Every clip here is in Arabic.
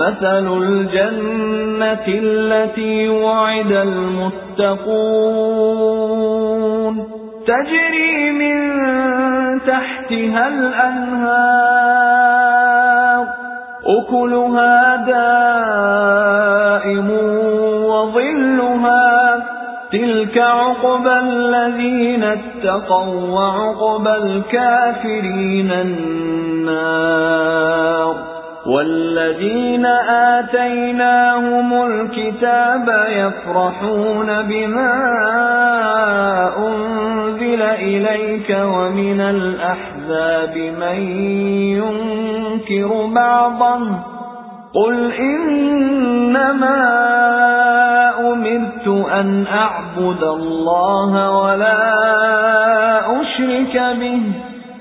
مثل الجنة التي وعد المتقون تجري من تحتها الأنهار أكلها دائم وظلها تلك عقبى الذين اتقوا وعقبى الكافرين النار وَالَّذِينَ آتَيْنَاهُمُ الْكِتَابَ يَفْرَحُونَ بِمَا أُنْزِلَ إِلَيْكَ وَمِنَ الْأَحْزَابِ مَن يُنكِرُ بَعْضَهُ قُلْ إِنَّمَا أُمِرْتُ أَنْ أَعْبُدَ اللَّهَ وَلَا أُشْرِكَ بِهِ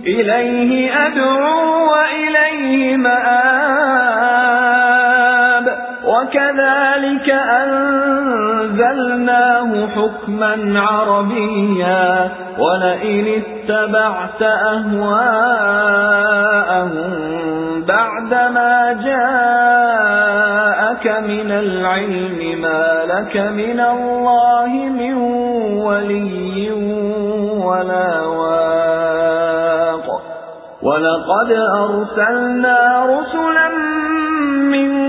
إِلَيْهِ أَدْعُو وَإِلَيْهِ مَآبِ أَنزَلْنَاهُ حُكْمًا عَرَبِيًّا وَلَئِنِ اتَّبَعْتَ أَهْوَاءَهُمْ بَعْدَمَا جَاءَكَ مِنَ الْعِلْمِ مَا لَكَ مِنَ اللَّهِ مِنْ وَلِيٍّ وَلَا وَلَقَدْ أَرْسَلْنَا رُسُلًا مِنْ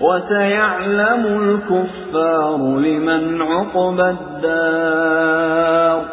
وَسَيَعْلَمُ الْكُفَّارُ لِمَنْ عُقْبَى الدَّارِ.